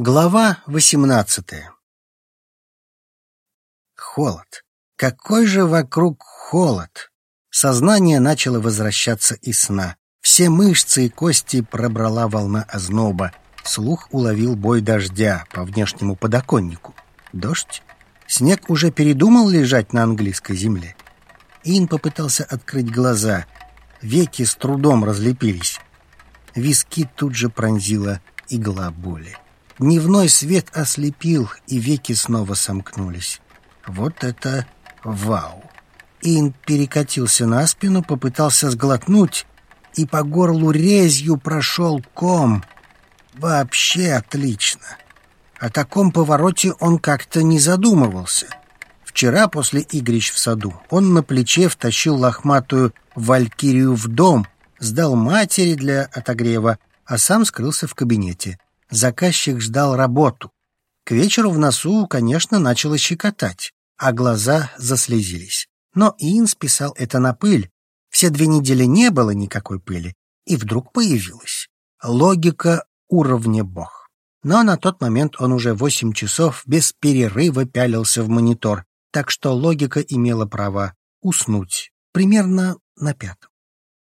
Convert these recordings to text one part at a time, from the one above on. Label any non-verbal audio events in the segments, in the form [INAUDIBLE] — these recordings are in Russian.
Глава восемнадцатая Холод. Какой же вокруг холод! Сознание начало возвращаться из сна. Все мышцы и кости пробрала волна озноба. Слух уловил бой дождя по внешнему подоконнику. Дождь? Снег уже передумал лежать на английской земле. Ин попытался открыть глаза. Веки с трудом разлепились. Виски тут же пронзила игла боли. Дневной свет ослепил, и веки снова сомкнулись. Вот это вау! Ин перекатился на спину, попытался сглотнуть, и по горлу резью прошел ком. Вообще отлично. О таком повороте он как-то не задумывался. Вчера после игрищ в саду он на плече втащил лохматую валькирию в дом, сдал матери для отогрева, а сам скрылся в кабинете. Заказчик ждал работу. К вечеру в носу, конечно, начало щекотать, а глаза заслезились. Но Иин списал это на пыль. Все две недели не было никакой пыли, и вдруг появилась. Логика уровня бог. Но на тот момент он уже восемь часов без перерыва пялился в монитор, так что логика имела право уснуть примерно на пятом.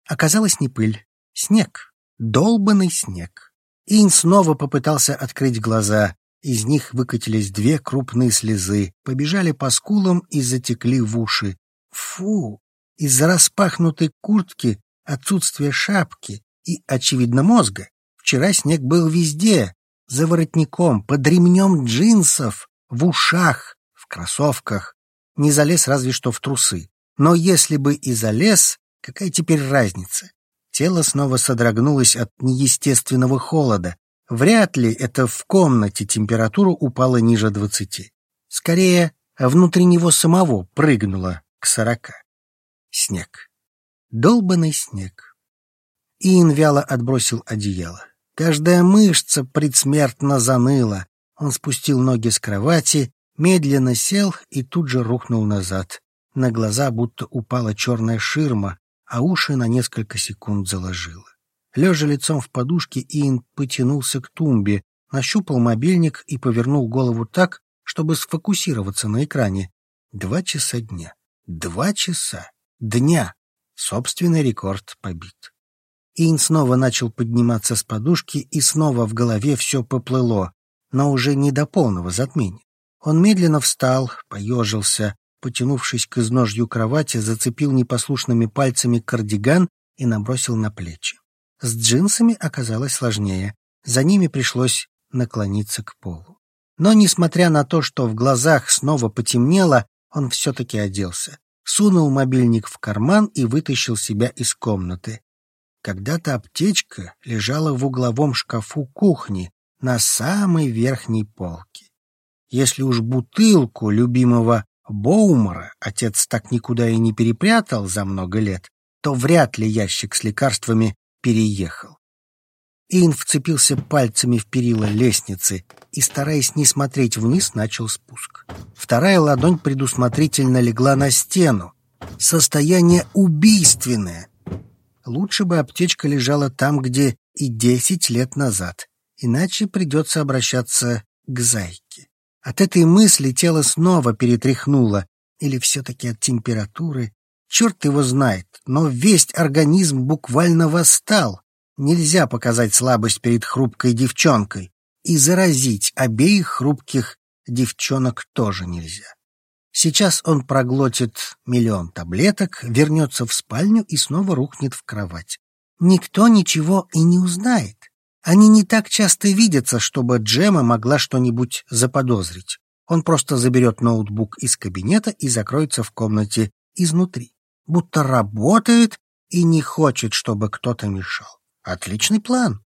Оказалось не пыль, снег, долбанный снег. Ин снова попытался открыть глаза. Из них выкатились две крупные слезы, побежали по скулам и затекли в уши. Фу! Из-за распахнутой куртки, отсутствия шапки и, очевидно, мозга. Вчера снег был везде. За воротником, под ремнем джинсов, в ушах, в кроссовках. Не залез разве что в трусы. Но если бы и залез, какая теперь разница? Тело снова содрогнулось от неестественного холода. Вряд ли это в комнате температура упала ниже двадцати. Скорее, внутри него самого прыгнуло к сорока. Снег. Долбанный снег. Иин вяло отбросил одеяло. Каждая мышца предсмертно заныла. Он спустил ноги с кровати, медленно сел и тут же рухнул назад. На глаза будто упала черная ширма, а уши на несколько секунд заложило. Лежа лицом в подушке, Иэн потянулся к тумбе, нащупал мобильник и повернул голову так, чтобы сфокусироваться на экране. Два часа дня. Два часа. Дня. Собственный рекорд побит. Иэн снова начал подниматься с подушки, и снова в голове все поплыло, но уже не до полного затмения. Он медленно встал, поежился, потянувшись к изножью кровати, зацепил непослушными пальцами кардиган и набросил на плечи. С джинсами оказалось сложнее. За ними пришлось наклониться к полу. Но, несмотря на то, что в глазах снова потемнело, он все-таки оделся. Сунул мобильник в карман и вытащил себя из комнаты. Когда-то аптечка лежала в угловом шкафу кухни на самой верхней полке. Если уж бутылку любимого Боумара отец так никуда и не перепрятал за много лет, то вряд ли ящик с лекарствами переехал. Ин вцепился пальцами в перила лестницы и, стараясь не смотреть вниз, начал спуск. Вторая ладонь предусмотрительно легла на стену. Состояние убийственное. Лучше бы аптечка лежала там, где и десять лет назад, иначе придется обращаться к зайке. От этой мысли тело снова перетряхнуло. Или все-таки от температуры. Черт его знает, но весь организм буквально восстал. Нельзя показать слабость перед хрупкой девчонкой. И заразить обеих хрупких девчонок тоже нельзя. Сейчас он проглотит миллион таблеток, вернется в спальню и снова рухнет в кровать. Никто ничего и не узнает. Они не так часто видятся, чтобы Джема могла что-нибудь заподозрить. Он просто заберет ноутбук из кабинета и закроется в комнате изнутри. Будто работает и не хочет, чтобы кто-то мешал. Отличный план.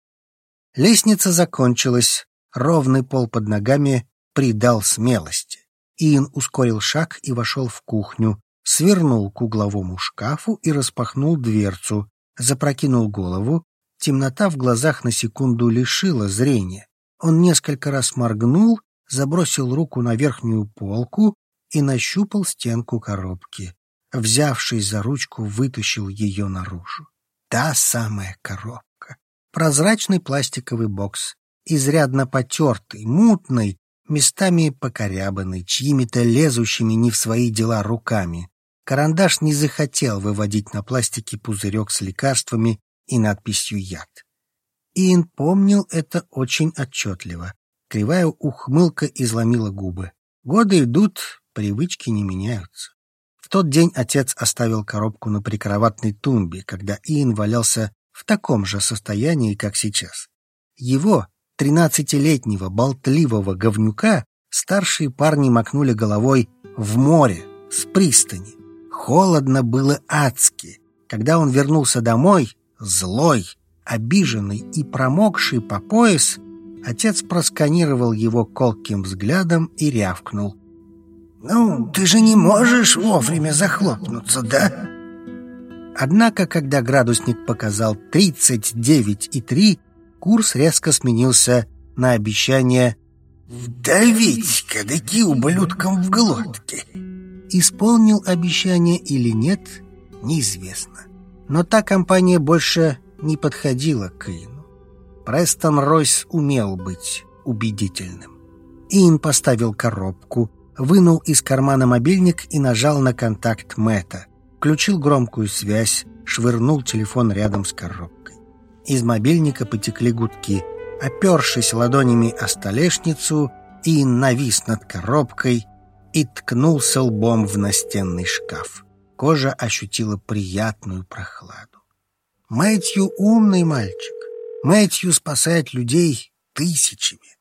Лестница закончилась. Ровный пол под ногами придал смелости. Иэн ускорил шаг и вошел в кухню, свернул к угловому шкафу и распахнул дверцу, запрокинул голову, Темнота в глазах на секунду лишила зрения. Он несколько раз моргнул, забросил руку на верхнюю полку и нащупал стенку коробки. Взявшись за ручку, вытащил ее наружу. Та самая коробка. Прозрачный пластиковый бокс. изрядно потертый, мутный, местами покорябанный, чьими-то лезущими не в свои дела руками. Карандаш не захотел выводить на пластике пузырек с лекарствами и надписью «Яд». Иэн помнил это очень отчетливо. Кривая ухмылка изломила губы. Годы идут, привычки не меняются. В тот день отец оставил коробку на прикроватной тумбе, когда Иэн валялся в таком же состоянии, как сейчас. Его, тринадцатилетнего болтливого говнюка, старшие парни макнули головой в море, с пристани. Холодно было адски. Когда он вернулся домой, злой, обиженный и промокший по пояс, отец просканировал его колким взглядом и рявкнул. «Ну, ты же не можешь вовремя захлопнуться, да?» Однако, когда градусник показал 39,3, курс резко сменился на обещание «Вдавить кадыки ублюдкам в глотке». Исполнил обещание или нет, неизвестно. Но та компания больше не подходила к Иину. Престон Ройс умел быть убедительным. Иин поставил коробку, вынул из кармана мобильник и нажал на контакт Мэтта, включил громкую связь, швырнул телефон рядом с коробкой. Из мобильника потекли гудки. Опершись ладонями о столешницу, Иин навис над коробкой и ткнулся лбом в настенный шкаф. Кожа ощутила приятную прохладу. Мэтью умный мальчик. Мэтью спасает людей тысячами.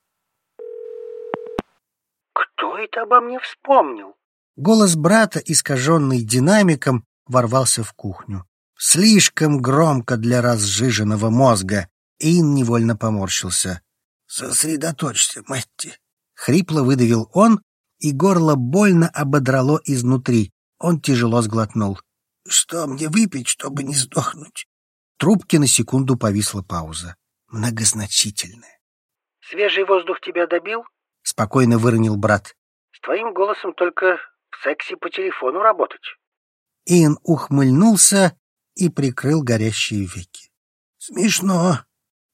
«Кто это обо мне вспомнил?» Голос брата, искаженный динамиком, ворвался в кухню. Слишком громко для разжиженного мозга. Ин невольно поморщился. «Сосредоточься, Мэтти!» Хрипло выдавил он, и горло больно ободрало изнутри. Он тяжело сглотнул. «Что мне выпить, чтобы не сдохнуть?» Трубки на секунду повисла пауза. Многозначительная. «Свежий воздух тебя добил?» Спокойно выронил брат. «С твоим голосом только в сексе по телефону работать». Иэн ухмыльнулся и прикрыл горящие веки. «Смешно!»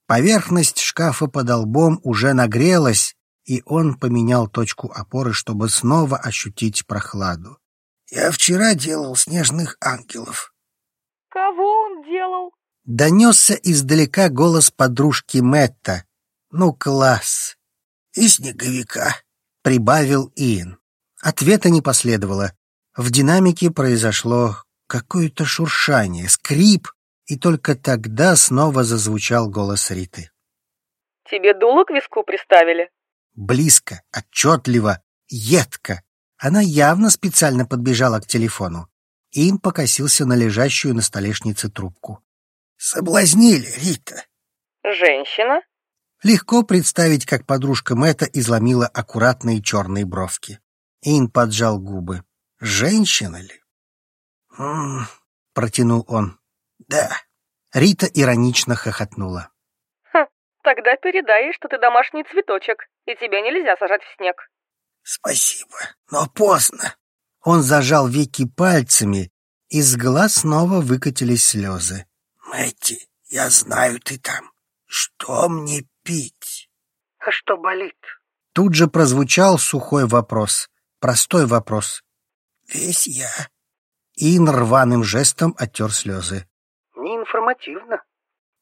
Поверхность шкафа под лбом уже нагрелась, и он поменял точку опоры, чтобы снова ощутить прохладу. «Я вчера делал снежных ангелов». «Кого он делал?» Донесся издалека голос подружки Мэтта. «Ну, класс!» «И снеговика», — прибавил Иэн. Ответа не последовало. В динамике произошло какое-то шуршание, скрип, и только тогда снова зазвучал голос Риты. «Тебе дуло к виску приставили?» Близко, отчетливо, едко. Она явно специально подбежала к телефону. Им покосился на лежащую на столешнице трубку. «Соблазнили, Рита!» «Женщина?» Легко представить, как подружка Мэтта изломила аккуратные черные бровки. Ин поджал губы. «Женщина ли?» «М -м, протянул он. «Да». Рита иронично хохотнула. «Хм, тогда передай, что ты домашний цветочек, и тебя нельзя сажать в снег». «Спасибо, но поздно». Он зажал веки пальцами, из глаз снова выкатились слезы. «Мэтти, я знаю, ты там. Что мне пить?» «А что болит?» Тут же прозвучал сухой вопрос, простой вопрос. «Весь я». Ин рваным жестом оттер слезы. «Неинформативно».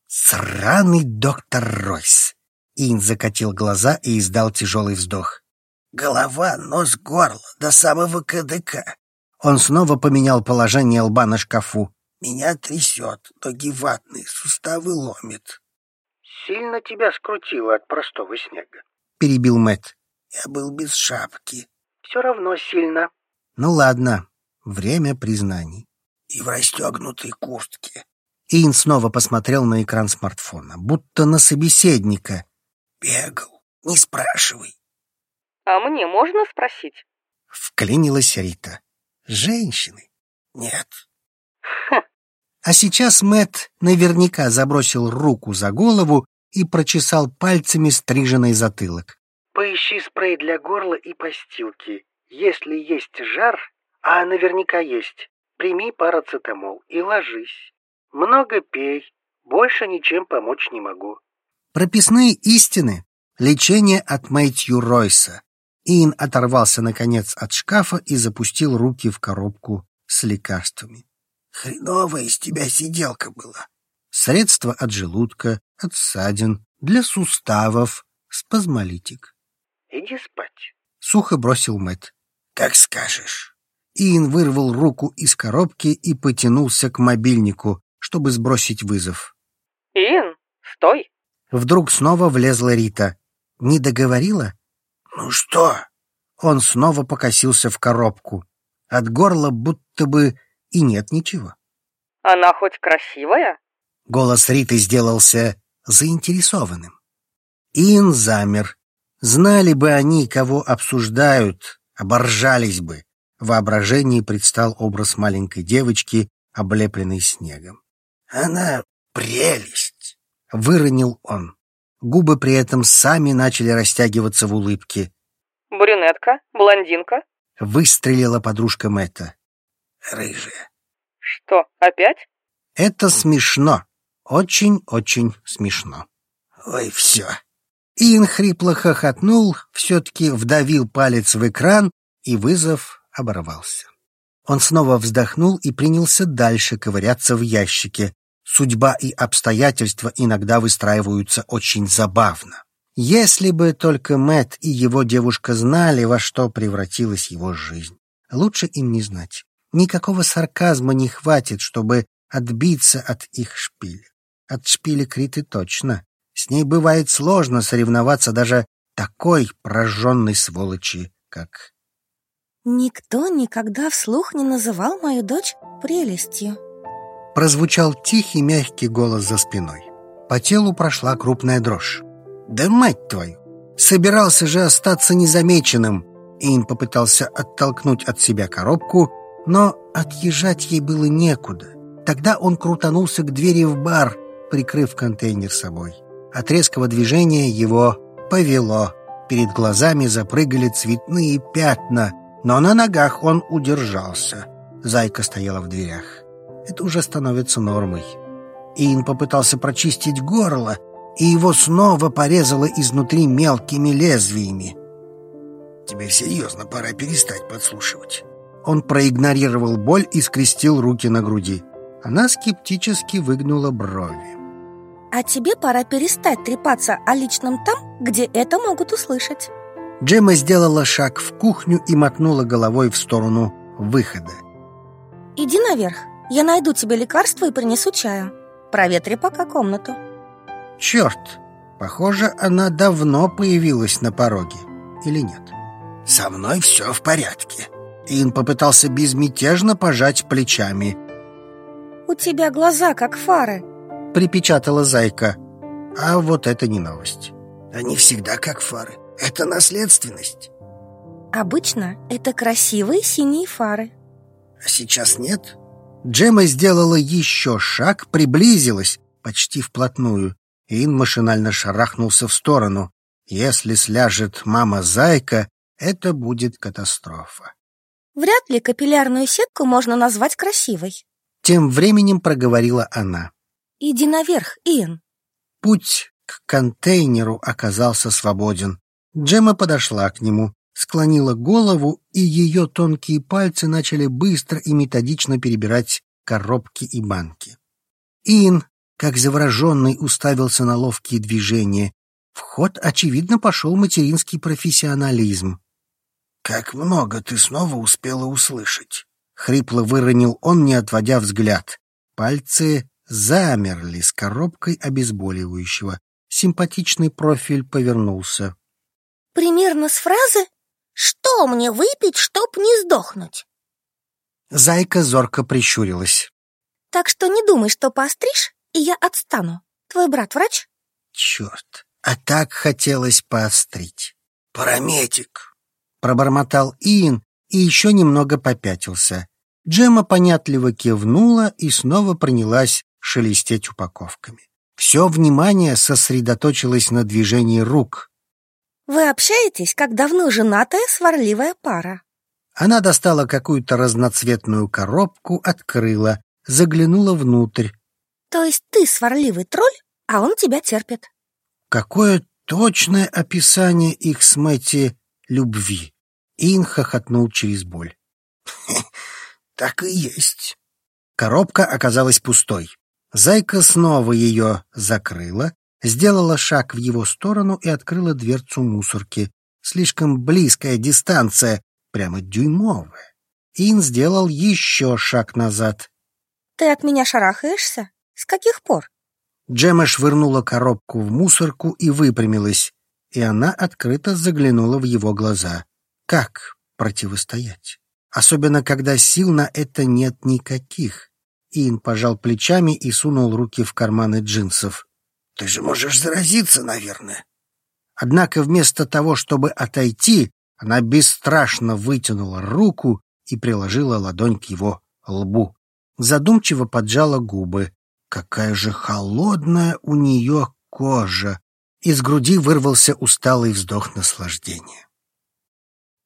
«Сраный доктор Ройс!» Ин закатил глаза и издал тяжелый вздох. «Голова, нос, горло, до самого КДК». Он снова поменял положение лба на шкафу. «Меня трясет, ноги ватные, суставы ломит». «Сильно тебя скрутило от простого снега?» — перебил Мэт. «Я был без шапки». «Все равно сильно». «Ну ладно, время признаний». «И в расстегнутой куртке». Ин снова посмотрел на экран смартфона, будто на собеседника. «Бегал, не спрашивай». «А мне можно спросить?» Вклинилась Рита. «Женщины?» «Нет». А сейчас Мэт наверняка забросил руку за голову и прочесал пальцами стриженный затылок. «Поищи спрей для горла и постилки. Если есть жар, а наверняка есть, прими парацетамол и ложись. Много пей, больше ничем помочь не могу». Прописные истины. Лечение от Мэтью Ройса. Иэн оторвался, наконец, от шкафа и запустил руки в коробку с лекарствами. Хреновая из тебя сиделка была. Средства от желудка, от ссадин, для суставов, спазмолитик. Иди спать. Сухо бросил Мэт. Как скажешь. Иэн вырвал руку из коробки и потянулся к мобильнику, чтобы сбросить вызов. Иэн, стой. Вдруг снова влезла Рита. Не договорила? Ну что? Он снова покосился в коробку. От горла будто бы и нет ничего. Она хоть красивая? Голос Риты сделался заинтересованным. Ин замер. Знали бы они, кого обсуждают, оборжались бы. В воображении предстал образ маленькой девочки, облепленной снегом. «Она прелесть!» — выронил он. Губы при этом сами начали растягиваться в улыбке. Брюнетка? Блондинка? Выстрелила подружка Мэтта. Рыжая. Что, опять? Это смешно. Очень-очень смешно. Ой, все. Ин хрипло хохотнул, все-таки вдавил палец в экран, и вызов оборвался. Он снова вздохнул и принялся дальше ковыряться в ящике. Судьба и обстоятельства иногда выстраиваются очень забавно. Если бы только Мэт и его девушка знали, во что превратилась его жизнь. Лучше им не знать. Никакого сарказма не хватит, чтобы отбиться от их шпиля. От шпиля Криты точно. С ней бывает сложно соревноваться даже такой прожженной сволочи, как... Никто никогда вслух не называл мою дочь прелестью. Прозвучал тихий мягкий голос за спиной. По телу прошла крупная дрожь. «Да мать твою! Собирался же остаться незамеченным!» Ин попытался оттолкнуть от себя коробку, но отъезжать ей было некуда. Тогда он крутанулся к двери в бар, прикрыв контейнер собой. От резкого движения его повело. Перед глазами запрыгали цветные пятна, но на ногах он удержался. Зайка стояла в дверях. Это уже становится нормой. Ин попытался прочистить горло, и его снова порезало изнутри мелкими лезвиями. «Тебе серьезно пора перестать подслушивать». Он проигнорировал боль и скрестил руки на груди. Она скептически выгнула брови. А тебе пора перестать трепаться о личном там, где это могут услышать. Джемма сделала шаг в кухню и мотнула головой в сторону выхода. Иди наверх, я найду тебе лекарство и принесу чаю. Проветри пока комнату. Черт, похоже, она давно появилась на пороге. Или нет? Со мной все в порядке. Ин попытался безмятежно пожать плечами. У тебя глаза как фары. Припечатала зайка. А вот это не новость. Они всегда как фары. Это наследственность. Обычно это красивые синие фары. А сейчас нет? Джема сделала еще шаг, приблизилась почти вплотную. Ин машинально шарахнулся в сторону. Если сляжет мама-зайка, это будет катастрофа. Вряд ли капиллярную сетку можно назвать красивой. Тем временем проговорила она. Иди наверх, Иэн. Путь к контейнеру оказался свободен. Джема подошла к нему, склонила голову, и ее тонкие пальцы начали быстро и методично перебирать коробки и банки. Ин, как завороженный, уставился на ловкие движения. В ход, очевидно, пошел материнский профессионализм. «Как много ты снова успела услышать?» — хрипло выронил он, не отводя взгляд. Пальцы замерли с коробкой обезболивающего. Симпатичный профиль повернулся. «Примерно с фразы «Что мне выпить, чтоб не сдохнуть?» Зайка зорко прищурилась. «Так что не думай, что поостришь, и я отстану. Твой брат врач?» «Черт, а так хотелось поострить». «Параметик», пробормотал Иэн и еще немного попятился. Джема понятливо кивнула и снова принялась шелестеть упаковками. Все внимание сосредоточилось на движении рук. «Вы общаетесь, как давно женатая сварливая пара». Она достала какую-то разноцветную коробку, открыла, заглянула внутрь. «То есть ты сварливый тролль, а он тебя терпит?» «Какое точное описание их с Мэтти любви. Ин хохотнул через боль. [LAUGHS] «Так и есть». Коробка оказалась пустой. Зайка снова ее закрыла, сделала шаг в его сторону и открыла дверцу мусорки. Слишком близкая дистанция, прямо дюймовая. Ин сделал еще шаг назад. Ты от меня шарахаешься? С каких пор? Джема швырнула коробку в мусорку и выпрямилась, и она открыто заглянула в его глаза. Как противостоять? Особенно, когда сил на это нет никаких. Ин пожал плечами и сунул руки в карманы джинсов. «Ты же можешь заразиться, наверное». Однако вместо того, чтобы отойти, она бесстрашно вытянула руку и приложила ладонь к его лбу. Задумчиво поджала губы. Какая же холодная у нее кожа! Из груди вырвался усталый вздох наслаждения.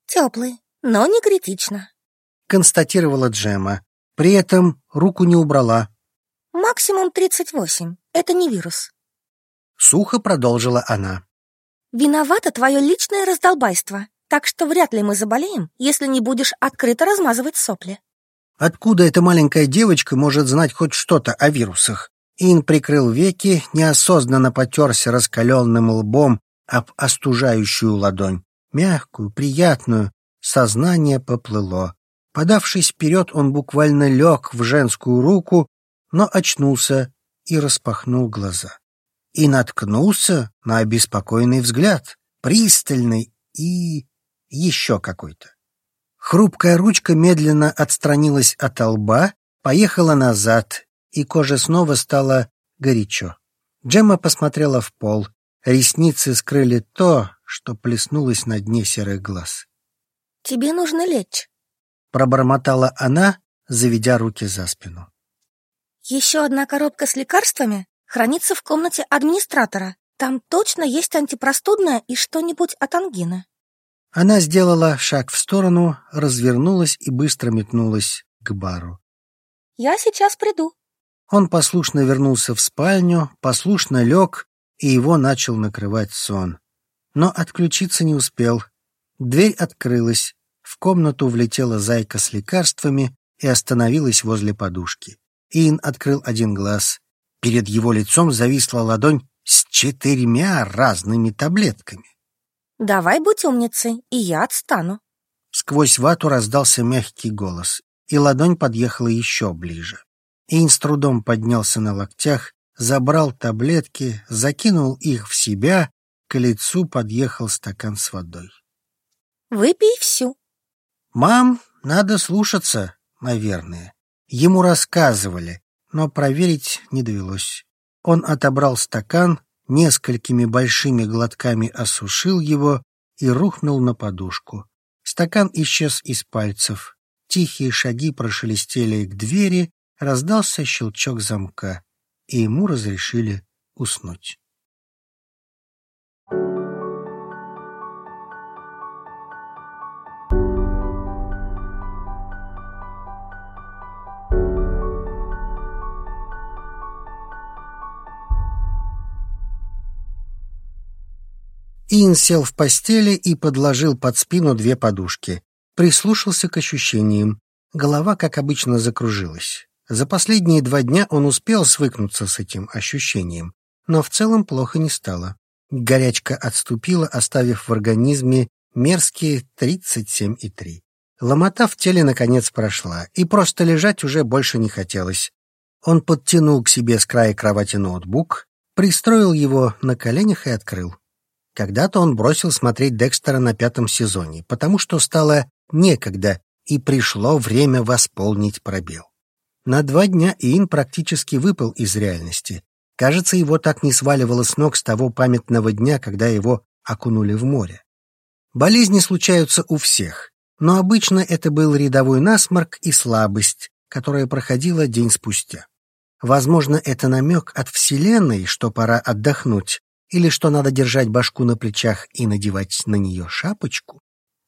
«Теплый, но не критично», — констатировала Джема. При этом руку не убрала. «Максимум 38. Это не вирус». Сухо продолжила она. «Виновато твое личное раздолбайство, так что вряд ли мы заболеем, если не будешь открыто размазывать сопли». Откуда эта маленькая девочка может знать хоть что-то о вирусах? Ин прикрыл веки, неосознанно потерся раскаленным лбом об остужающую ладонь. Мягкую, приятную. Сознание поплыло. Подавшись вперед, он буквально лег в женскую руку, но очнулся и распахнул глаза. И наткнулся на обеспокоенный взгляд, пристальный и еще какой-то. Хрупкая ручка медленно отстранилась от лба, поехала назад, и кожа снова стала горячо. Джемма посмотрела в пол. Ресницы скрыли то, что плеснулось на дне серых глаз. «Тебе нужно лечь», — пробормотала она, заведя руки за спину. «Еще одна коробка с лекарствами хранится в комнате администратора. Там точно есть антипростудное и что-нибудь от ангины». Она сделала шаг в сторону, развернулась и быстро метнулась к бару. «Я сейчас приду». Он послушно вернулся в спальню, послушно лег, и его начал накрывать сон. Но отключиться не успел. Дверь открылась, в комнату влетела зайка с лекарствами и остановилась возле подушки. Ин открыл один глаз. Перед его лицом зависла ладонь с четырьмя разными таблетками. Давай будь умницей, и я отстану. Сквозь вату раздался мягкий голос, и ладонь подъехала еще ближе. Эйн с трудом поднялся на локтях, забрал таблетки, закинул их в себя, к лицу подъехал стакан с водой. «Выпей всю». «Мам, надо слушаться, наверное». Ему рассказывали, но проверить не довелось. Он отобрал стакан, несколькими большими глотками осушил его и рухнул на подушку. Стакан исчез из пальцев. Тихие шаги прошелестели к двери, раздался щелчок замка, и ему разрешили уснуть. Ин сел в постели и подложил под спину две подушки. Прислушался к ощущениям. Голова, как обычно, закружилась. За последние два дня он успел свыкнуться с этим ощущением, но в целом плохо не стало. Горячка отступила, оставив в организме мерзкие 37,3. Ломота в теле наконец прошла, и просто лежать уже больше не хотелось. Он подтянул к себе с края кровати ноутбук, пристроил его на коленях и открыл. Когда-то он бросил смотреть Декстера на пятом сезоне, потому что стало некогда, и пришло время восполнить пробел. На два дня Иин практически выпал из реальности. Кажется, его так не сваливало с ног с того памятного дня, когда его окунули в море. Болезни случаются у всех, но обычно это был рядовой насморк и слабость, которая проходила день спустя. Возможно, это намек от Вселенной, что пора отдохнуть, или что надо держать башку на плечах и надевать на нее шапочку?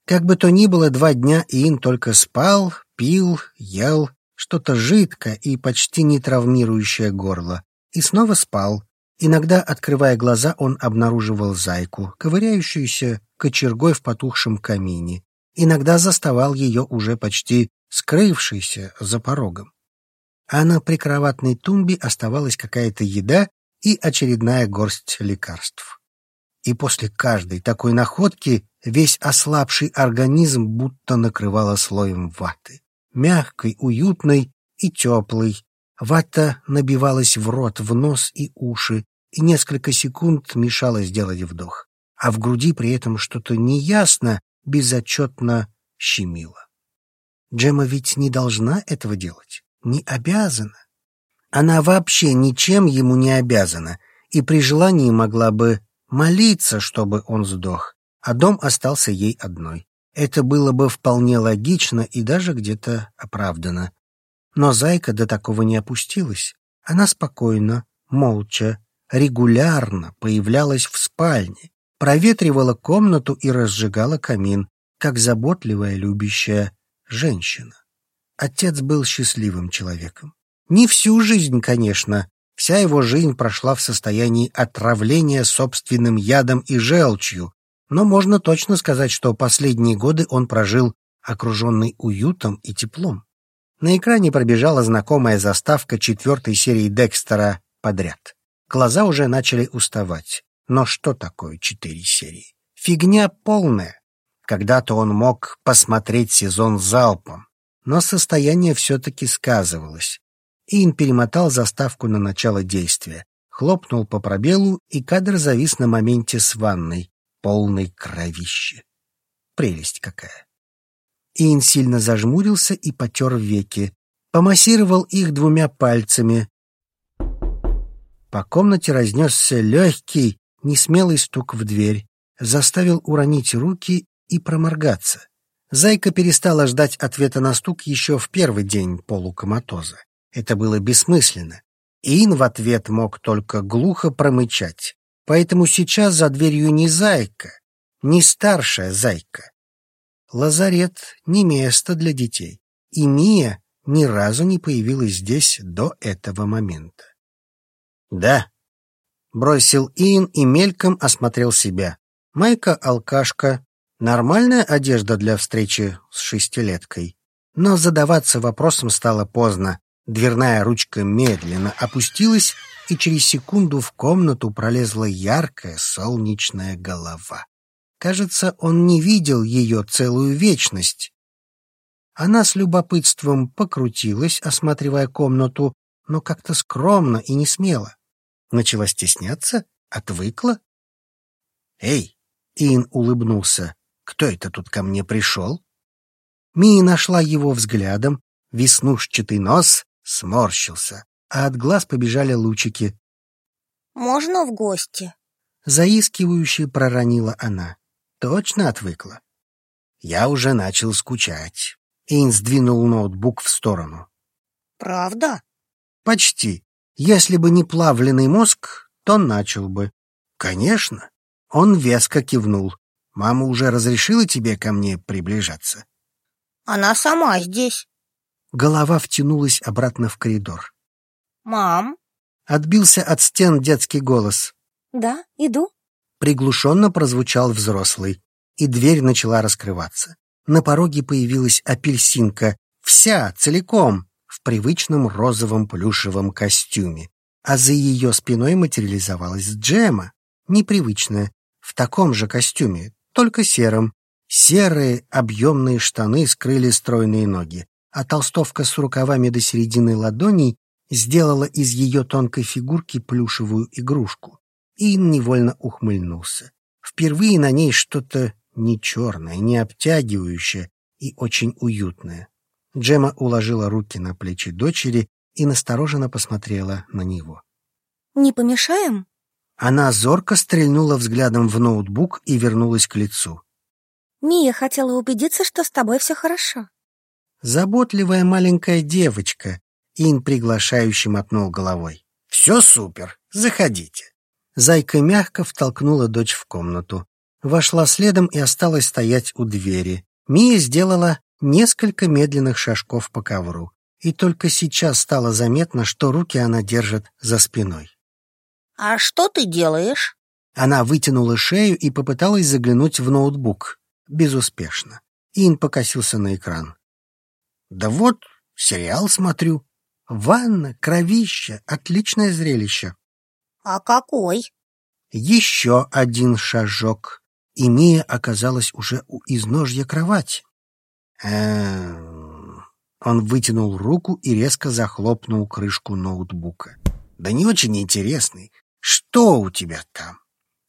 Как бы то ни было, два дня Иин только спал, пил, ел, что-то жидкое и почти не травмирующее горло, и снова спал, Иногда, открывая глаза, он обнаруживал зайку, ковыряющуюся кочергой в потухшем камине. Иногда заставал ее уже почти скрывшейся за порогом. А на прикроватной тумбе оставалась какая-то еда и очередная горсть лекарств. И после каждой такой находки весь ослабший организм будто накрывало слоем ваты. Мягкой, уютной и теплой. Вата набивалась в рот, в нос и уши, и несколько секунд мешала сделать вдох. А в груди при этом что-то неясно, безотчетно щемило. Джема ведь не должна этого делать, не обязана. Она вообще ничем ему не обязана, и при желании могла бы молиться, чтобы он сдох, а дом остался ей одной. Это было бы вполне логично и даже где-то оправдано. Но зайка до такого не опустилась. Она спокойно, молча, регулярно появлялась в спальне, проветривала комнату и разжигала камин, как заботливая, любящая женщина. Отец был счастливым человеком. Не всю жизнь, конечно. Вся его жизнь прошла в состоянии отравления собственным ядом и желчью, но можно точно сказать, что последние годы он прожил окруженный уютом и теплом. На экране пробежала знакомая заставка четвертой серии Декстера подряд. Глаза уже начали уставать. Но что такое четыре серии? Фигня полная. Когда-то он мог посмотреть сезон залпом, но состояние все-таки сказывалось. Ин перемотал заставку на начало действия, хлопнул по пробелу, и кадр завис на моменте с ванной, полной кровищи. Прелесть какая! Ин сильно зажмурился и потер веки, помассировал их двумя пальцами. По комнате разнесся легкий, несмелый стук в дверь, заставил уронить руки и проморгаться. Зайка перестала ждать ответа на стук еще в первый день полукоматоза. Это было бессмысленно. Ин в ответ мог только глухо промычать. Поэтому сейчас за дверью не зайка, не старшая зайка. Лазарет — не место для детей. И Мия ни разу не появилась здесь до этого момента. «Да», — бросил Ин и мельком осмотрел себя. Майка-алкашка, Нормальная одежда для встречи с шестилеткой. Но задаваться вопросом стало поздно. Дверная ручка медленно опустилась, и через секунду в комнату пролезла яркая солнечная голова. Кажется, он не видел ее целую вечность. Она с любопытством покрутилась, осматривая комнату, но как-то скромно и не смело. Начала стесняться? Отвыкла? «Эй!» — Ин улыбнулся. Кто это тут ко мне пришел? Мия нашла его взглядом, веснушчатый нос сморщился, а от глаз побежали лучики. «Можно в гости?» Заискивающе проронила она. Точно отвыкла. Я уже начал скучать. Эйн сдвинул ноутбук в сторону. «Правда?» «Почти. Если бы не плавленый мозг, то начал бы». «Конечно». Он веско кивнул. Мама уже разрешила тебе ко мне приближаться? Она сама здесь. Голова втянулась обратно в коридор. Мам? Отбился от стен детский голос. Да, иду. Приглушенно прозвучал взрослый, и дверь начала раскрываться. На пороге появилась апельсинка, вся, целиком, в привычном розовом плюшевом костюме. А за ее спиной материализовалась Джема, непривычная, в таком же костюме, только серым. Серые объемные штаны скрыли стройные ноги, а толстовка с рукавами до середины ладоней сделала из ее тонкой фигурки плюшевую игрушку. И невольно ухмыльнулся. Впервые на ней что-то не черное, не обтягивающее и очень уютное. Джема уложила руки на плечи дочери и настороженно посмотрела на него. «Не помешаем?» Она зорко стрельнула взглядом в ноутбук и вернулась к лицу. «Мия хотела убедиться, что с тобой все хорошо». Заботливая маленькая девочка. Ин приглашающе мотнул головой. «Все супер, заходите». Зайка мягко втолкнула дочь в комнату. Вошла следом и осталась стоять у двери. Мия сделала несколько медленных шажков по ковру. И только сейчас стало заметно, что руки она держит за спиной. А что ты делаешь? Она вытянула шею и попыталась заглянуть в ноутбук. Безуспешно. Ин покосился на экран. «Да вот, сериал смотрю. Ванна, кровища, отличное зрелище». А какой? Еще один шажок, и Мия оказалась уже у изножья кровати. Эм... Он вытянул руку и резко захлопнул крышку ноутбука. «Да не очень интересный. Что у тебя там?»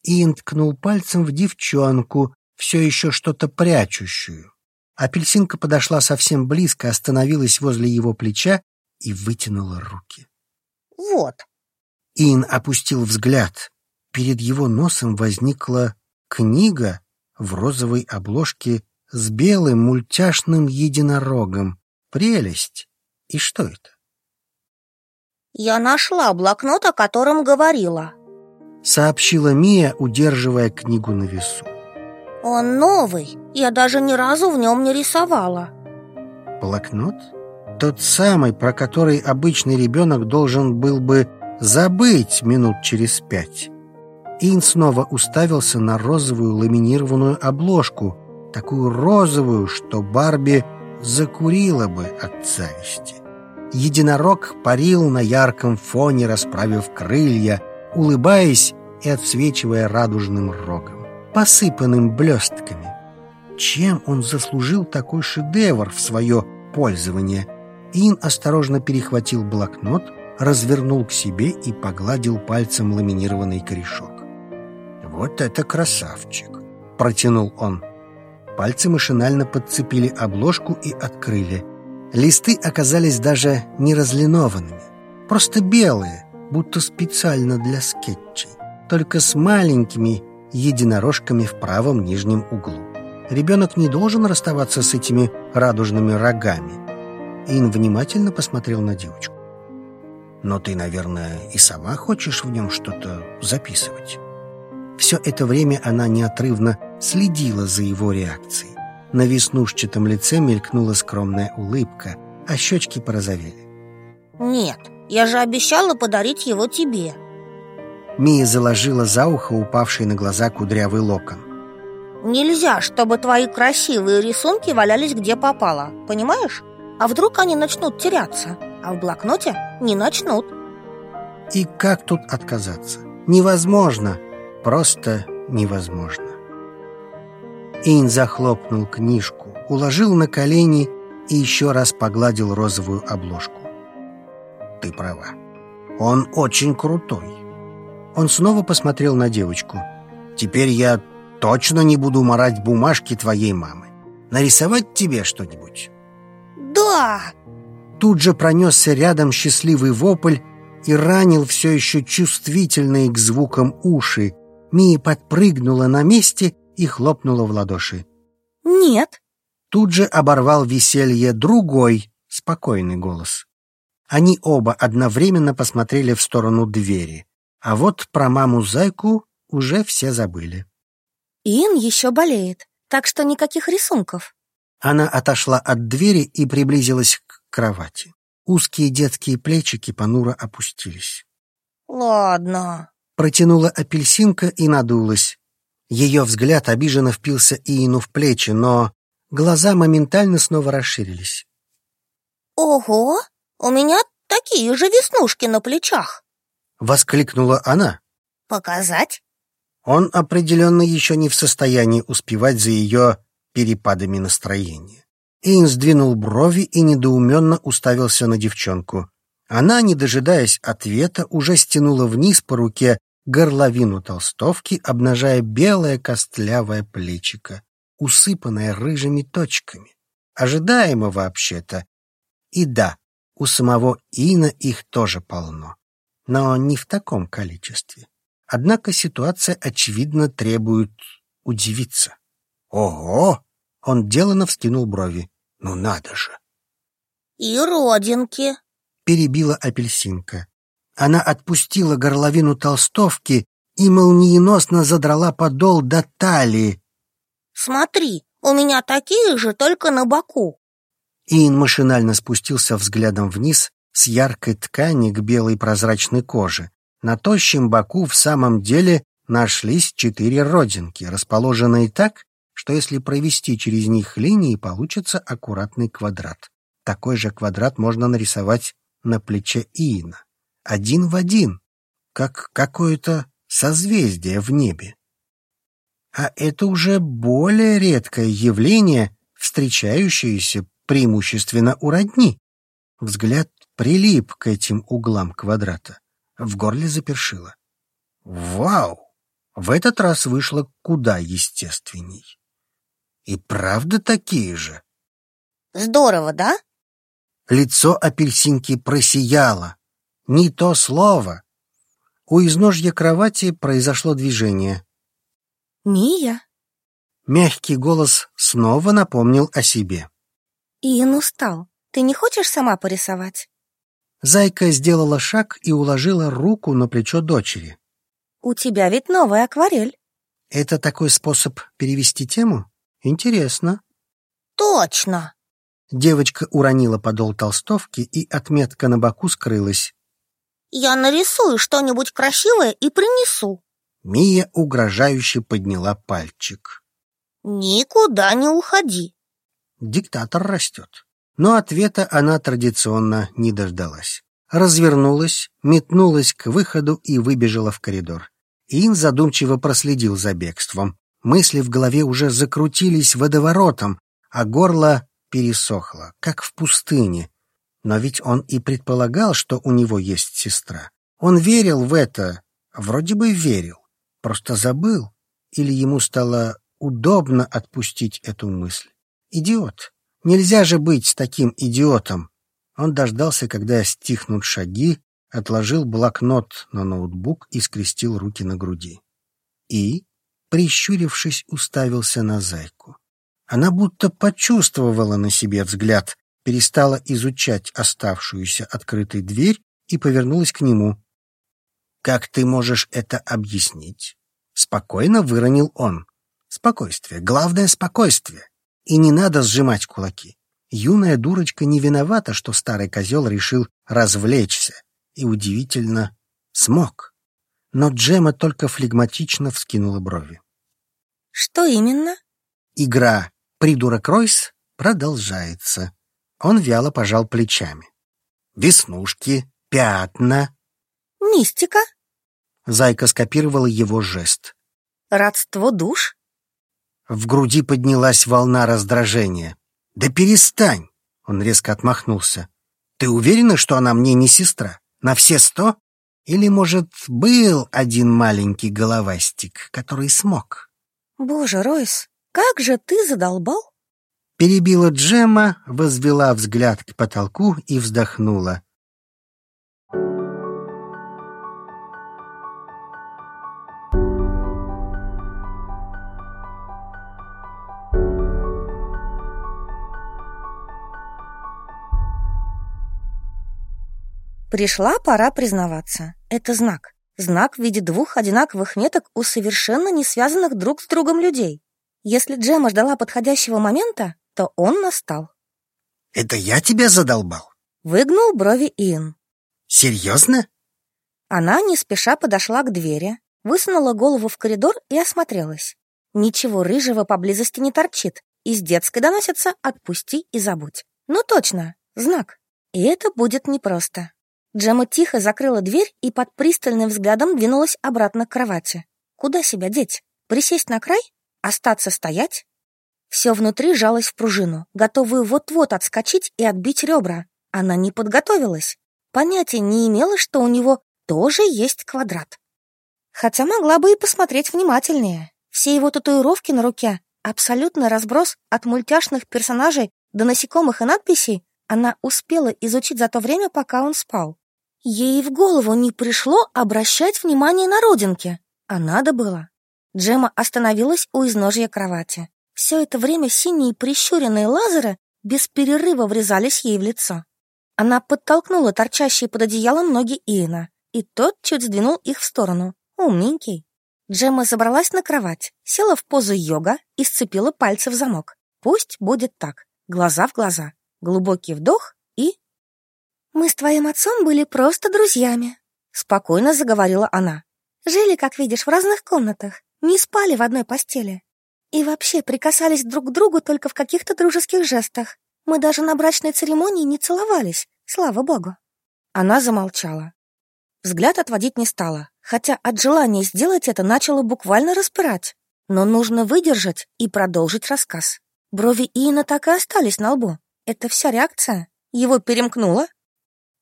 Иэн ткнул пальцем в девчонку, все еще что-то прячущую. Апельсинка подошла совсем близко, остановилась возле его плеча и вытянула руки. Вот. Иэн опустил взгляд. Перед его носом возникла книга в розовой обложке с белым мультяшным единорогом. Прелесть! И что это? Я нашла блокнот, о котором говорила. Сообщила Мия, удерживая книгу на весу. Он новый. Я даже ни разу в нем не рисовала. Блокнот? Тот самый, про который обычный ребенок должен был бы забыть минут через пять. Ин снова уставился на розовую ламинированную обложку, такую розовую, что Барби закурила бы от зависти. Единорог парил на ярком фоне, расправив крылья, улыбаясь и отсвечивая радужным рогом, посыпанным блестками. Чем он заслужил такой шедевр в свое пользование? Ин осторожно перехватил блокнот, развернул к себе и погладил пальцем ламинированный корешок. «Вот это красавчик!» — протянул он. Пальцы машинально подцепили обложку и открыли. Листы оказались даже не разлинованными, просто белые, будто специально для скетчей, только с маленькими единорожками в правом нижнем углу. Ребенок не должен расставаться с этими радужными рогами. Ин внимательно посмотрел на девочку. «Но ты, наверное, и сама хочешь в нем что-то записывать?» Все это время она неотрывно следила за его реакцией. На веснушчатом лице мелькнула скромная улыбка, а щечки порозовели. Нет, я же обещала подарить его тебе. Мия заложила за ухо упавший на глаза кудрявый локон. Нельзя, чтобы твои красивые рисунки валялись где попало, понимаешь? А вдруг они начнут теряться, а в блокноте не начнут. И как тут отказаться? Невозможно, просто невозможно. Ин захлопнул книжку, уложил на колени и еще раз погладил розовую обложку. Ты права. Он очень крутой. Он снова посмотрел на девочку. Теперь я точно не буду марать бумажки твоей мамы. Нарисовать тебе что-нибудь? Да! Тут же пронесся рядом счастливый вопль и ранил все еще чувствительные к звукам уши. Мия подпрыгнула на месте и хлопнула в ладоши. Нет. Тут же оборвал веселье другой, спокойный голос. Они оба одновременно посмотрели в сторону двери. А вот про маму-зайку уже все забыли. Ин еще болеет, так что никаких рисунков. Она отошла от двери и приблизилась к кровати. Узкие детские плечики понуро опустились. Ладно. Протянула апельсинка и надулась. Ее взгляд обиженно впился Иину в плечи, но глаза моментально снова расширились. «Ого! У меня такие же веснушки на плечах!» — воскликнула она. «Показать?» Он определенно еще не в состоянии успевать за ее перепадами настроения. Иин сдвинул брови и недоуменно уставился на девчонку. Она, не дожидаясь ответа, уже стянула вниз по руке горловину толстовки, обнажая белое костлявое плечико, усыпанное рыжими точками. Ожидаемо вообще-то. И да, у самого Ина их тоже полно, но не в таком количестве. Однако ситуация, очевидно, требует удивиться. «Ого!» — он деланно вскинул брови. «Ну надо же!» «И родинки!» — перебила апельсинка. Она отпустила горловину толстовки и молниеносно задрала подол до талии. «Смотри, у меня такие же, только на боку». Иэн машинально спустился взглядом вниз с яркой ткани к белой прозрачной коже. На тощем боку в самом деле нашлись четыре родинки, расположенные так, что если провести через них линии, получится аккуратный квадрат. Такой же квадрат можно нарисовать на плече Иина. Один в один, как какое-то созвездие в небе. А это уже более редкое явление, встречающееся преимущественно у родни. Взгляд прилип к этим углам квадрата. В горле запершило. Вау! В этот раз вышло куда естественней. И правда такие же. Здорово, да? Лицо апельсинки просияло. Не то слово. У изножья кровати произошло движение. Мия? Мягкий голос снова напомнил о себе. Иэн устал. Ты не хочешь сама порисовать? Зайка сделала шаг и уложила руку на плечо дочери. У тебя ведь новая акварель. Это такой способ перевести тему? Интересно. Точно. Девочка уронила подол толстовки, и отметка на боку скрылась. Я нарисую что-нибудь красивое и принесу. Мия угрожающе подняла пальчик. Никуда не уходи. Диктатор растет. Но ответа она традиционно не дождалась. Развернулась, метнулась к выходу и выбежала в коридор. Ин задумчиво проследил за бегством. Мысли в голове уже закрутились водоворотом, а горло пересохло, как в пустыне. Но ведь он и предполагал, что у него есть сестра. Он верил в это, вроде бы верил, просто забыл, или ему стало удобно отпустить эту мысль. Идиот. Нельзя же быть таким идиотом. Он дождался, когда стихнут шаги, отложил блокнот на ноутбук и скрестил руки на груди. И, прищурившись, уставился на зайку. Она будто почувствовала на себе взгляд, перестала изучать оставшуюся открытой дверь и повернулась к нему. «Как ты можешь это объяснить?» Спокойно выронил он. «Спокойствие. Главное — спокойствие. И не надо сжимать кулаки. Юная дурочка не виновата, что старый козел решил развлечься. И удивительно, смог. Но Джема только флегматично вскинула брови. Что именно? Игра Придурок Ройс продолжается. Он вяло пожал плечами. Веснушки, пятна. Мистика? Зайка скопировала его жест. Родство душ? В груди поднялась волна раздражения. «Да перестань!» Он резко отмахнулся. «Ты уверена, что она мне не сестра? На все сто? Или, может, был один маленький головастик, который смог?» «Боже, Ройс, как же ты задолбал? Перебила Джема, возвела взгляд к потолку и вздохнула. Пришла пора признаваться. Это знак. Знак в виде двух одинаковых меток у совершенно не связанных друг с другом людей. Если Джема ждала подходящего момента, то он настал. «Это я тебя задолбал?» Выгнул брови Иэн. «Серьезно?» Она не спеша подошла к двери, высунула голову в коридор и осмотрелась. Ничего рыжего поблизости не торчит. Из детской доносится «отпусти и забудь». Ну точно, знак. И это будет непросто. Джема тихо закрыла дверь и под пристальным взглядом двинулась обратно к кровати. Куда себя деть? Присесть на край? Остаться стоять? Все внутри жалось в пружину, готовую вот-вот отскочить и отбить ребра. Она не подготовилась. Понятия не имела, что у него тоже есть квадрат. Хотя могла бы и посмотреть внимательнее. Все его татуировки на руке, абсолютный разброс от мультяшных персонажей до насекомых и надписей она успела изучить за то время, пока он спал. Ей в голову не пришло обращать внимание на родинки, а надо было. Джема остановилась у изножья кровати. Все это время синие прищуренные лазеры без перерыва врезались ей в лицо. Она подтолкнула торчащие под одеялом ноги Иена, и тот чуть сдвинул их в сторону. Умненький. Джема забралась на кровать, села в позу йога и сцепила пальцы в замок. Пусть будет так. Глаза в глаза. Глубокий вдох. «Мы с твоим отцом были просто друзьями», Спокойно заговорила она. Жили, как видишь, в разных комнатах, не спали в одной постели. И вообще прикасались друг к другу только в каких-то дружеских жестах. Мы даже на брачной церемонии не целовались, слава богу. Она замолчала. Взгляд отводить не стала, хотя от желания сделать это начало буквально распирать. Но нужно выдержать и продолжить рассказ. Брови Иена так и остались на лбу. Это вся реакция. Его перемкнуло.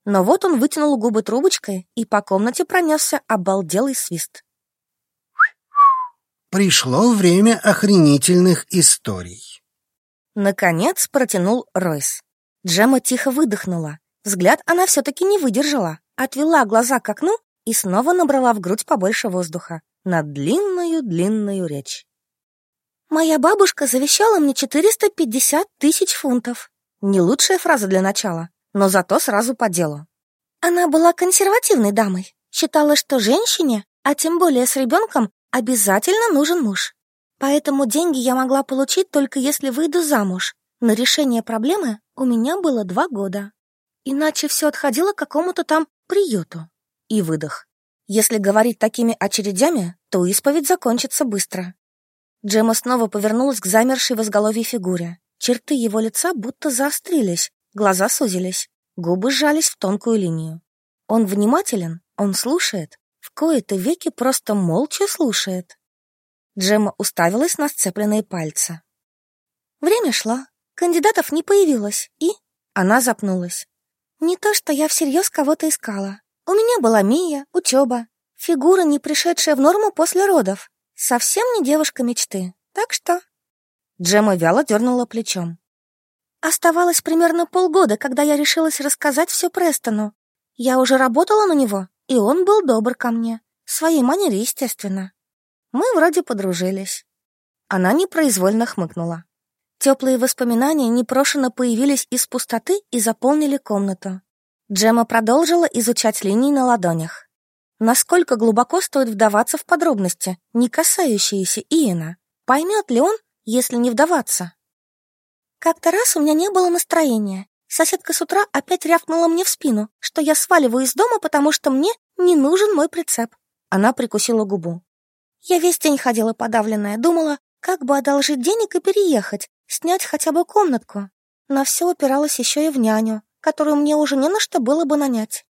Но вот он вытянул губы трубочкой, и по комнате пронесся обалделый свист. Пришло время охренительных историй. Наконец протянул Ройс. Джема тихо выдохнула. Взгляд она все-таки не выдержала, отвела глаза к окну и снова набрала в грудь побольше воздуха на длинную-длинную речь. «Моя бабушка завещала мне 450 тысяч фунтов. Не лучшая фраза для начала, но зато сразу по делу. Она была консервативной дамой, считала, что женщине, а тем более с ребенком, обязательно нужен муж. Поэтому деньги я могла получить только если выйду замуж. На решение проблемы у меня было два года. Иначе все отходило к какому-то там приюту. И выдох. Если говорить такими очередями, то исповедь закончится быстро. Джема снова повернулась к замершей в изголовье фигуре. Черты его лица будто заострились, глаза сузились, губы сжались в тонкую линию. Он внимателен, он слушает, в кои-то веки просто молча слушает. Джемма уставилась на сцепленные пальцы. Время шло, кандидатов не появилось, и... Она запнулась. Не то, что я всерьез кого-то искала. У меня была Мия, учеба, фигура, не пришедшая в норму после родов. Совсем не девушка мечты, так что... Джемма вяло дернула плечом. Оставалось примерно полгода, когда я решилась рассказать все Престону. Я уже работала на него, и он был добр ко мне. В своей манере, естественно. Мы вроде подружились. Она непроизвольно хмыкнула. Теплые воспоминания непрошено появились из пустоты и заполнили комнату. Джема продолжила изучать линии на ладонях. Насколько глубоко стоит вдаваться в подробности, не касающиеся Иена? Поймет ли он, если не вдаваться? Как-то раз у меня не было настроения. Соседка с утра опять рявкнула мне в спину, что я сваливаю из дома, потому что мне не нужен мой прицеп. Она прикусила губу. Я весь день ходила подавленная, думала, как бы одолжить денег и переехать, снять хотя бы комнатку. Но все упиралось еще и в няню, которую мне уже не на что было бы нанять.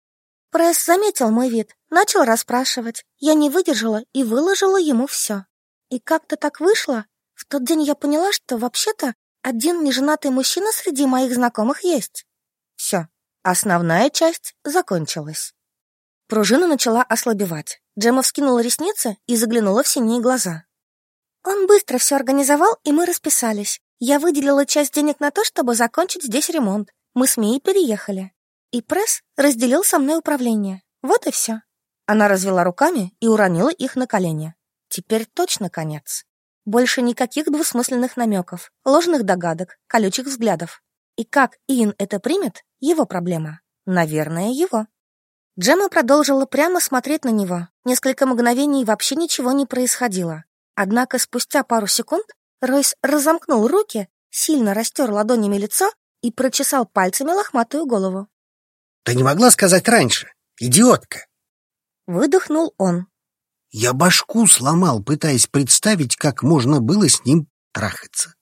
Пресс заметил мой вид, начал расспрашивать. Я не выдержала и выложила ему все. И как-то так вышло. В тот день я поняла, что вообще-то один неженатый мужчина среди моих знакомых есть. Все, основная часть закончилась. Пружина начала ослабевать. Джема вскинула ресницы и заглянула в синие глаза. Он быстро все организовал, и мы расписались. Я выделила часть денег на то, чтобы закончить здесь ремонт. Мы с Мией переехали. И пресс разделил со мной управление. Вот и все. Она развела руками и уронила их на колени. Теперь точно конец. Больше никаких двусмысленных намеков, ложных догадок, колючих взглядов. И как Иэн это примет, его проблема. Наверное, его. Джема продолжила прямо смотреть на него. Несколько мгновений вообще ничего не происходило. Однако спустя пару секунд Ройс разомкнул руки, сильно растер ладонями лицо и прочесал пальцами лохматую голову. «Ты не могла сказать раньше, идиотка!» Выдохнул он. Я башку сломал, пытаясь представить, как можно было с ним трахаться.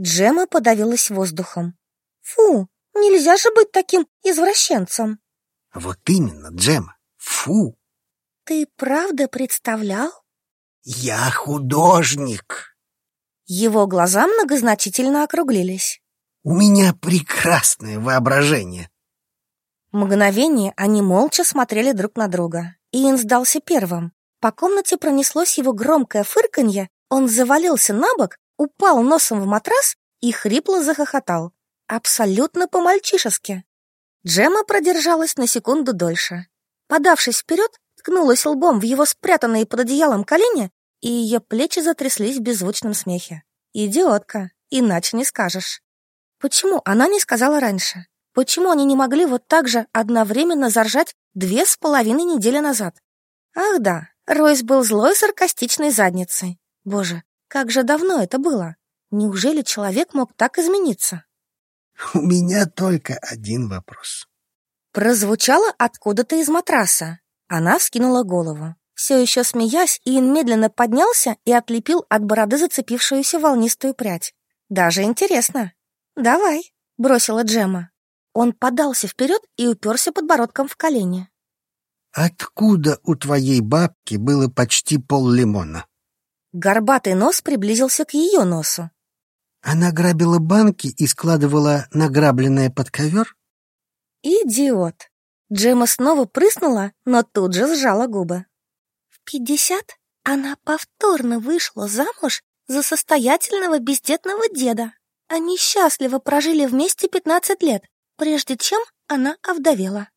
Джема подавилась воздухом. Фу, нельзя же быть таким извращенцем. Вот именно, Джема. Фу. Ты правда представлял? Я художник. Его глаза многозначительно округлились. У меня прекрасное воображение. Мгновение они молча смотрели друг на друга. Иэн сдался первым. По комнате пронеслось его громкое фырканье, он завалился на бок, упал носом в матрас и хрипло захохотал. Абсолютно по-мальчишески. Джема продержалась на секунду дольше. Подавшись вперед, ткнулась лбом в его спрятанные под одеялом колени, и ее плечи затряслись в беззвучном смехе. Идиотка, иначе не скажешь. Почему она не сказала раньше? Почему они не могли вот так же одновременно заржать две с половиной недели назад? Ах да, Ройс был злой саркастичной задницей. Боже, как же давно это было? Неужели человек мог так измениться? У меня только один вопрос. Прозвучало откуда-то из матраса. Она вскинула голову. Все еще смеясь, Иэн медленно поднялся и отлепил от бороды зацепившуюся волнистую прядь. «Даже интересно». «Давай», — бросила Джема. Он подался вперед и уперся подбородком в колени. «Откуда у твоей бабки было почти пол лимона?» Горбатый нос приблизился к ее носу. Она грабила банки и складывала награбленное под ковер? Идиот. Джема снова прыснула, но тут же сжала губы пятьдесят она повторно вышла замуж за состоятельного бездетного деда. Они счастливо прожили вместе пятнадцать лет, прежде чем она овдовела.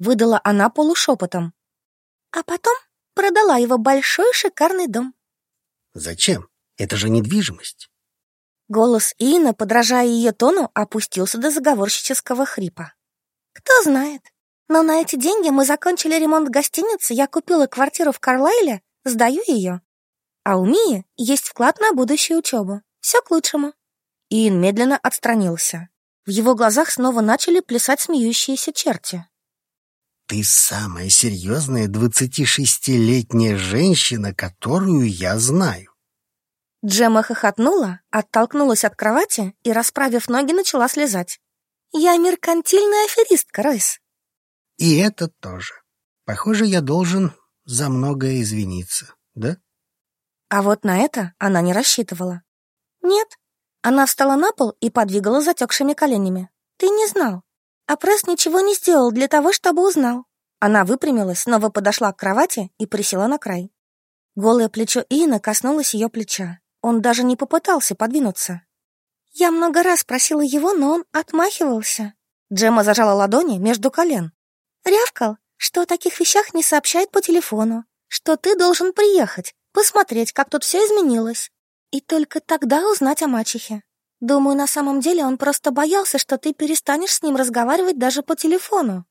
Выдала она полушепотом. А потом продала его большой шикарный дом. Зачем? Это же недвижимость. Голос Ина, подражая ее тону, опустился до заговорщического хрипа. Кто знает, но на эти деньги мы закончили ремонт гостиницы, я купила квартиру в Карлайле, сдаю ее. А у Мии есть вклад на будущую учебу. Все к лучшему. Иэн медленно отстранился. В его глазах снова начали плясать смеющиеся черти. «Ты самая серьезная двадцатишестилетняя женщина, которую я знаю». Джема хохотнула, оттолкнулась от кровати и, расправив ноги, начала слезать. «Я меркантильная аферистка, Ройс. И это тоже. Похоже, я должен за многое извиниться, да? А вот на это она не рассчитывала. Нет. Она встала на пол и подвигала затекшими коленями. Ты не знал. А пресс ничего не сделал для того, чтобы узнал. Она выпрямилась, снова подошла к кровати и присела на край. Голое плечо Ина коснулось ее плеча. Он даже не попытался подвинуться. Я много раз просила его, но он отмахивался. Джема зажала ладони между колен. Рявкал, что о таких вещах не сообщает по телефону, что ты должен приехать, посмотреть, как тут все изменилось, и только тогда узнать о мачехе. Думаю, на самом деле он просто боялся, что ты перестанешь с ним разговаривать даже по телефону.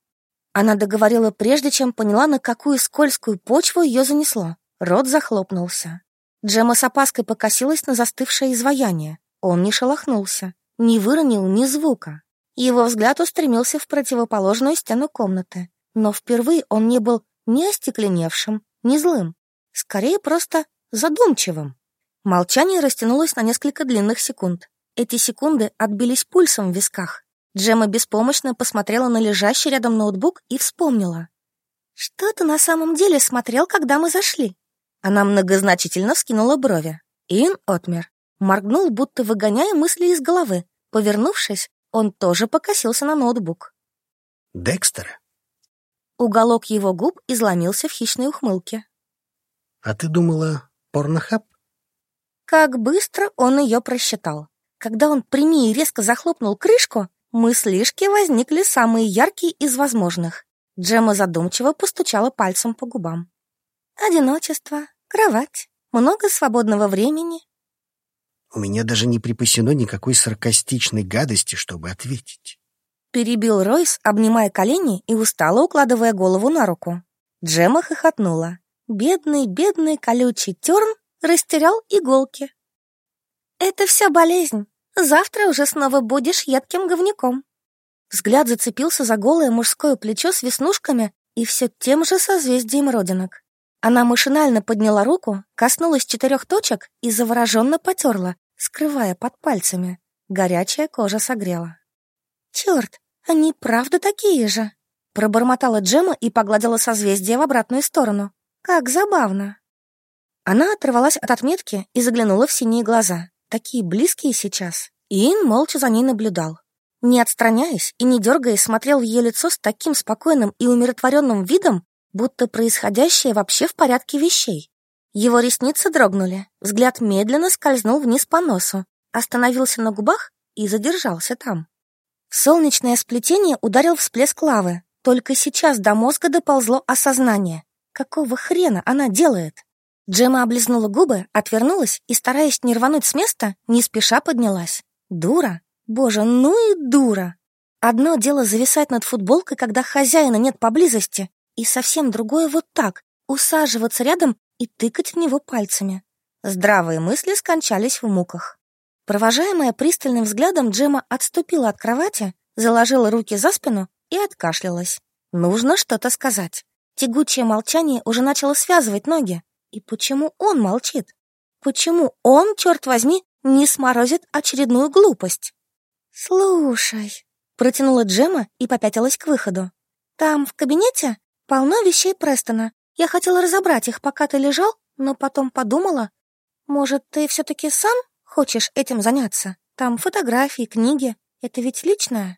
Она договорила прежде, чем поняла, на какую скользкую почву ее занесло. Рот захлопнулся. Джема с опаской покосилась на застывшее изваяние. Он не шелохнулся, не выронил ни звука. Его взгляд устремился в противоположную стену комнаты, но впервые он не был ни остекленевшим, ни злым, скорее просто задумчивым. Молчание растянулось на несколько длинных секунд. Эти секунды отбились пульсом в висках. Джема беспомощно посмотрела на лежащий рядом ноутбук и вспомнила. «Что ты на самом деле смотрел, когда мы зашли?» Она многозначительно вскинула брови. Ин отмер. Моргнул, будто выгоняя мысли из головы. Повернувшись, он тоже покосился на ноутбук. Декстера? Уголок его губ изломился в хищной ухмылке. А ты думала, порнохаб? Как быстро он ее просчитал. Когда он прими и резко захлопнул крышку, мыслишки возникли самые яркие из возможных. Джема задумчиво постучала пальцем по губам. Одиночество, кровать, много свободного времени, у меня даже не припасено никакой саркастичной гадости, чтобы ответить. Перебил Ройс, обнимая колени и устало укладывая голову на руку. Джема хохотнула. Бедный, бедный колючий терн растерял иголки. «Это все болезнь. Завтра уже снова будешь едким говняком». Взгляд зацепился за голое мужское плечо с веснушками и все тем же созвездием родинок. Она машинально подняла руку, коснулась четырех точек и завороженно потерла, скрывая под пальцами. Горячая кожа согрела. «Черт, они правда такие же!» Пробормотала Джема и погладила созвездие в обратную сторону. «Как забавно!» Она оторвалась от отметки и заглянула в синие глаза. Такие близкие сейчас. Иэн молча за ней наблюдал. Не отстраняясь и не дергаясь, смотрел в ее лицо с таким спокойным и умиротворенным видом, будто происходящее вообще в порядке вещей. Его ресницы дрогнули, взгляд медленно скользнул вниз по носу, остановился на губах и задержался там. В солнечное сплетение ударил всплеск лавы. Только сейчас до мозга доползло осознание. Какого хрена она делает? Джема облизнула губы, отвернулась и, стараясь не рвануть с места, не спеша поднялась. Дура? Боже, ну и дура! Одно дело зависать над футболкой, когда хозяина нет поблизости, и совсем другое вот так, усаживаться рядом и тыкать в него пальцами. Здравые мысли скончались в муках. Провожаемая пристальным взглядом, Джема отступила от кровати, заложила руки за спину и откашлялась. Нужно что-то сказать. Тягучее молчание уже начало связывать ноги. И почему он молчит? Почему он, черт возьми, не сморозит очередную глупость? «Слушай», — протянула Джема и попятилась к выходу. «Там, в кабинете, полно вещей Престона. Я хотела разобрать их, пока ты лежал, но потом подумала, может, ты все-таки сам хочешь этим заняться? Там фотографии, книги. Это ведь личное?»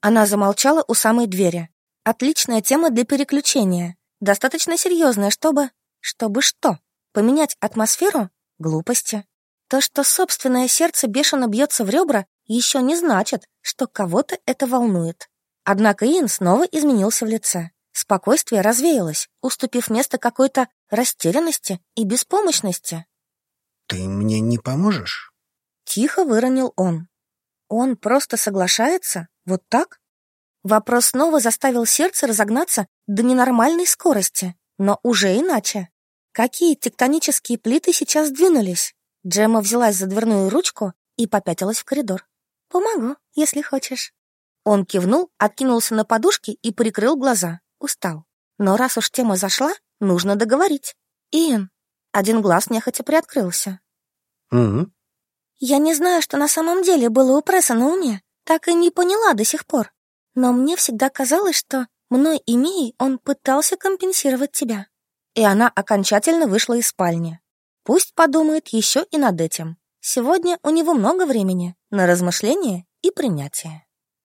Она замолчала у самой двери. Отличная тема для переключения. Достаточно серьезная, чтобы... Чтобы что? Поменять атмосферу? Глупости. То, что собственное сердце бешено бьется в ребра, еще не значит, что кого-то это волнует. Однако Иэн снова изменился в лице. Спокойствие развеялось, уступив место какой-то растерянности и беспомощности. «Ты мне не поможешь?» Тихо выронил он. Он просто соглашается? Вот так? Вопрос снова заставил сердце разогнаться до ненормальной скорости, но уже иначе. Какие тектонические плиты сейчас двинулись? Джема взялась за дверную ручку и попятилась в коридор. «Помогу, если хочешь». Он кивнул, откинулся на подушки и прикрыл глаза. Устал. Но раз уж тема зашла, нужно договорить. «Иэн, один глаз нехотя приоткрылся. «Угу». «Я не знаю, что на самом деле было у пресса на уме. Так и не поняла до сих пор. Но мне всегда казалось, что мной и Мией он пытался компенсировать тебя». И она окончательно вышла из спальни. Пусть подумает еще и над этим. Сегодня у него много времени на размышления и принятие.